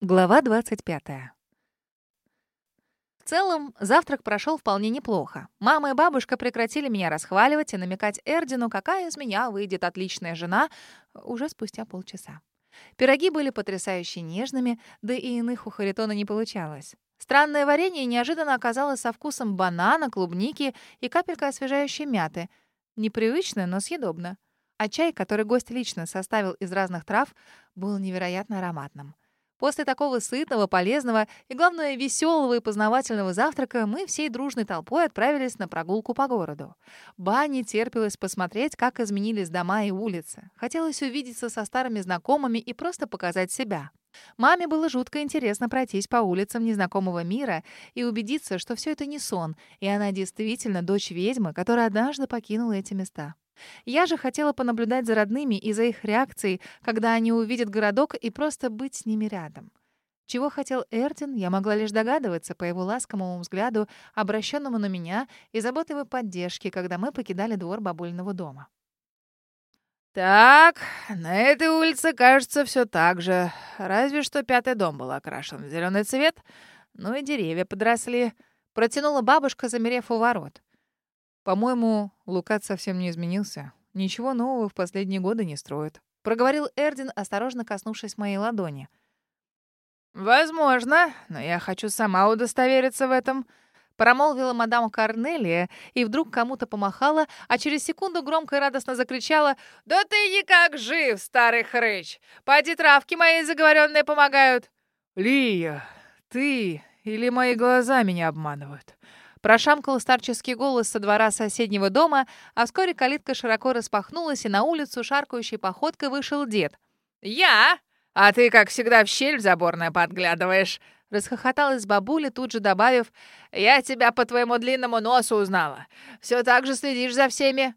Глава 25. В целом, завтрак прошел вполне неплохо. Мама и бабушка прекратили меня расхваливать и намекать Эрдину, какая из меня выйдет отличная жена, уже спустя полчаса. Пироги были потрясающе нежными, да и иных у Харитона не получалось. Странное варенье неожиданно оказалось со вкусом банана, клубники и капелькой освежающей мяты. Непривычно, но съедобно. А чай, который гость лично составил из разных трав, был невероятно ароматным. После такого сытного, полезного и, главное, веселого и познавательного завтрака мы всей дружной толпой отправились на прогулку по городу. Бане терпелось посмотреть, как изменились дома и улицы. Хотелось увидеться со старыми знакомыми и просто показать себя. Маме было жутко интересно пройтись по улицам незнакомого мира и убедиться, что все это не сон, и она действительно дочь ведьмы, которая однажды покинула эти места. Я же хотела понаблюдать за родными и за их реакцией, когда они увидят городок, и просто быть с ними рядом. Чего хотел Эрдин, я могла лишь догадываться по его ласковому взгляду, обращенному на меня, и заботливой поддержке, когда мы покидали двор бабульного дома. «Так, на этой улице, кажется, все так же. Разве что пятый дом был окрашен в зеленый цвет, ну и деревья подросли», — протянула бабушка, замерев у ворот. «По-моему, Лукат совсем не изменился. Ничего нового в последние годы не строит», — проговорил Эрдин, осторожно коснувшись моей ладони. «Возможно, но я хочу сама удостовериться в этом», — промолвила мадам Корнелия и вдруг кому-то помахала, а через секунду громко и радостно закричала «Да ты никак жив, старый хрыч! Поди травки мои заговоренные помогают!» «Лия, ты или мои глаза меня обманывают?» Прошамкал старческий голос со двора соседнего дома, а вскоре калитка широко распахнулась, и на улицу шаркающей походкой вышел дед. «Я? А ты, как всегда, в щель заборная подглядываешь!» Расхохоталась бабуля, тут же добавив, «Я тебя по твоему длинному носу узнала. Все так же следишь за всеми?»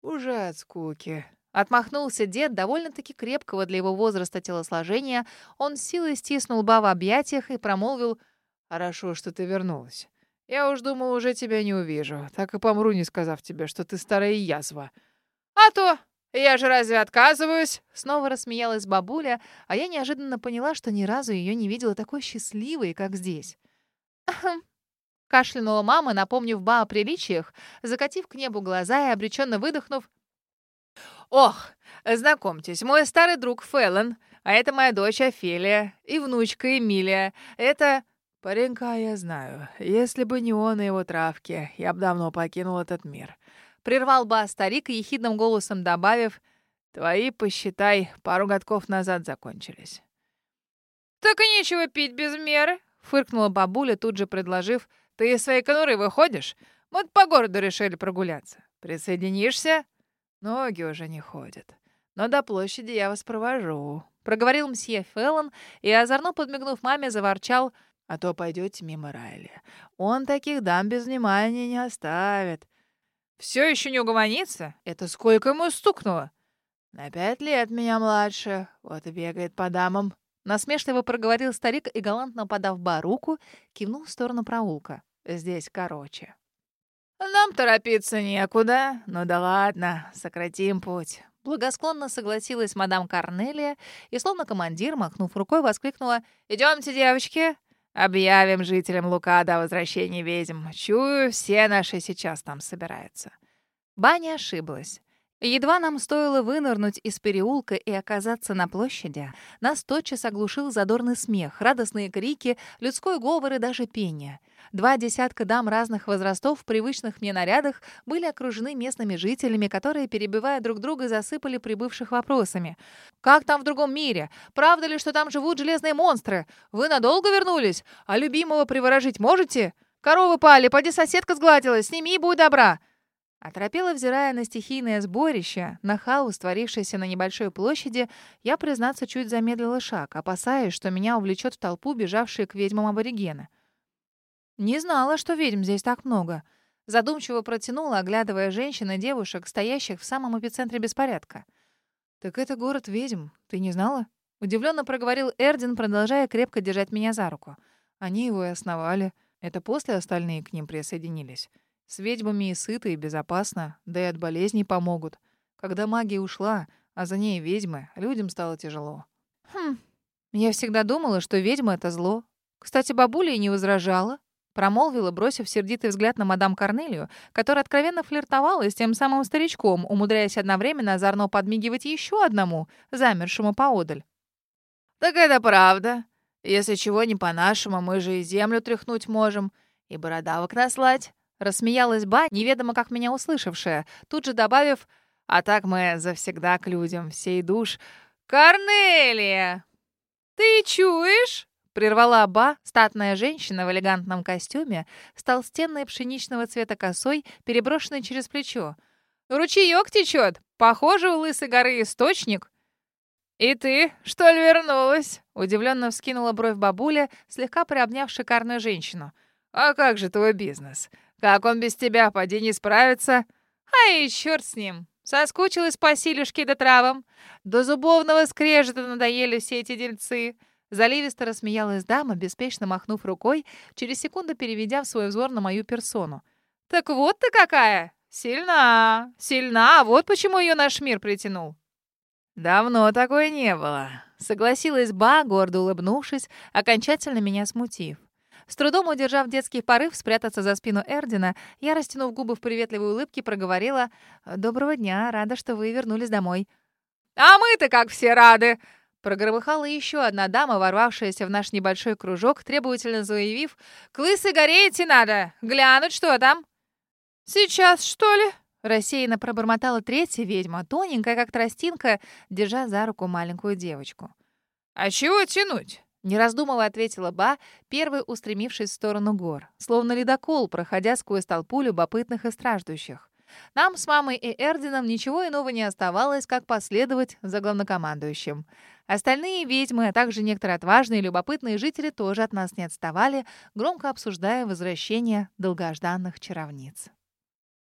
«Уже от скуки», Отмахнулся дед, довольно-таки крепкого для его возраста телосложения. Он силой стиснул ба в объятиях и промолвил «Хорошо, что ты вернулась. Я уж думал, уже тебя не увижу. Так и помру, не сказав тебе, что ты старая язва. А то! Я же разве отказываюсь? Снова рассмеялась бабуля, а я неожиданно поняла, что ни разу ее не видела такой счастливой, как здесь. Кашлянула мама, напомнив ба о приличиях, закатив к небу глаза и обреченно выдохнув. «Ох, знакомьтесь, мой старый друг Фэллон, а это моя дочь Офелия и внучка Эмилия. Это...» «Паренька я знаю. Если бы не он и его травки, я бы давно покинул этот мир». Прервал ба старик, ехидным голосом добавив, «Твои, посчитай, пару годков назад закончились». «Так и нечего пить без меры», — фыркнула бабуля, тут же предложив, «Ты из своей конуры выходишь? Мы по городу решили прогуляться. Присоединишься?» «Ноги уже не ходят. Но до площади я вас провожу», — проговорил мсье Феллон и, озорно подмигнув маме, заворчал — а то пойдете мимо Райли. Он таких дам без внимания не оставит. Все еще не угомонится? Это сколько ему стукнуло? На пять лет меня младше, вот и бегает по дамам. Насмешливо проговорил старик и, галантно подав Ба руку, кивнул в сторону проулка. Здесь короче. «Нам торопиться некуда. Ну да ладно, сократим путь». Благосклонно согласилась мадам Корнелия и, словно командир, махнув рукой, воскликнула «Идемте, девочки!» Объявим жителям Лукада о возвращении ведьм. Чую, все наши сейчас там собираются». Баня ошиблась. Едва нам стоило вынырнуть из переулка и оказаться на площади, нас тотчас оглушил задорный смех, радостные крики, людской говор и даже пение. Два десятка дам разных возрастов в привычных мне нарядах были окружены местными жителями, которые, перебивая друг друга, засыпали прибывших вопросами. «Как там в другом мире? Правда ли, что там живут железные монстры? Вы надолго вернулись? А любимого приворожить можете? Коровы пали, поди соседка сгладилась, сними и будь добра!» Оторопела, взирая на стихийное сборище, на хаос, творившийся на небольшой площади, я, признаться, чуть замедлила шаг, опасаясь, что меня увлечет в толпу бежавшие к ведьмам аборигены. Не знала, что ведьм здесь так много. Задумчиво протянула, оглядывая женщин и девушек, стоящих в самом эпицентре беспорядка. «Так это город ведьм, ты не знала?» Удивленно проговорил Эрдин, продолжая крепко держать меня за руку. Они его и основали. Это после остальные к ним присоединились. С ведьмами и сыто, и безопасно, да и от болезней помогут. Когда магия ушла, а за ней ведьмы, людям стало тяжело. Хм, Я всегда думала, что ведьма — это зло. Кстати, бабуля и не возражала. Промолвила, бросив сердитый взгляд на мадам Корнелию, которая откровенно флиртовала с тем самым старичком, умудряясь одновременно озорно подмигивать еще одному, замершему поодаль. «Так это правда. Если чего не по-нашему, мы же и землю тряхнуть можем, и бородавок наслать». Рассмеялась ба, неведомо как меня услышавшая, тут же добавив «А так мы завсегда к людям, всей душ». «Корнелия! Ты чуешь?» Прервала Ба, статная женщина в элегантном костюме, с толстенной пшеничного цвета косой, переброшенной через плечо. «Ручеек течет! Похоже, у Лысой горы источник!» «И ты, что ли, вернулась?» Удивленно вскинула бровь бабуля, слегка приобняв шикарную женщину. «А как же твой бизнес? Как он без тебя, поди не справится?» «Ай, черт с ним! Соскучилась по силюшке да травам. До зубовного скрежета надоели все эти дельцы!» Заливисто рассмеялась дама, беспечно махнув рукой, через секунду переведя в свой взор на мою персону. «Так вот ты какая! Сильна! Сильна! Вот почему ее наш мир притянул!» «Давно такой не было», — согласилась Ба, гордо улыбнувшись, окончательно меня смутив. С трудом удержав детский порыв спрятаться за спину Эрдина, я, растянув губы в приветливой улыбке, проговорила «Доброго дня, рада, что вы вернулись домой». «А мы-то как все рады!» Прогромыхала еще одна дама, ворвавшаяся в наш небольшой кружок, требовательно заявив «К лысой горе идти надо! Глянуть, что там!» «Сейчас, что ли?» Рассеянно пробормотала третья ведьма, тоненькая, как тростинка, держа за руку маленькую девочку. «А чего тянуть?» Не раздумывая, ответила Ба, первой устремившись в сторону гор, словно ледокол, проходя сквозь толпу любопытных и страждущих. Нам с мамой и Эрдином ничего иного не оставалось, как последовать за главнокомандующим. Остальные ведьмы, а также некоторые отважные и любопытные жители тоже от нас не отставали, громко обсуждая возвращение долгожданных чаровниц.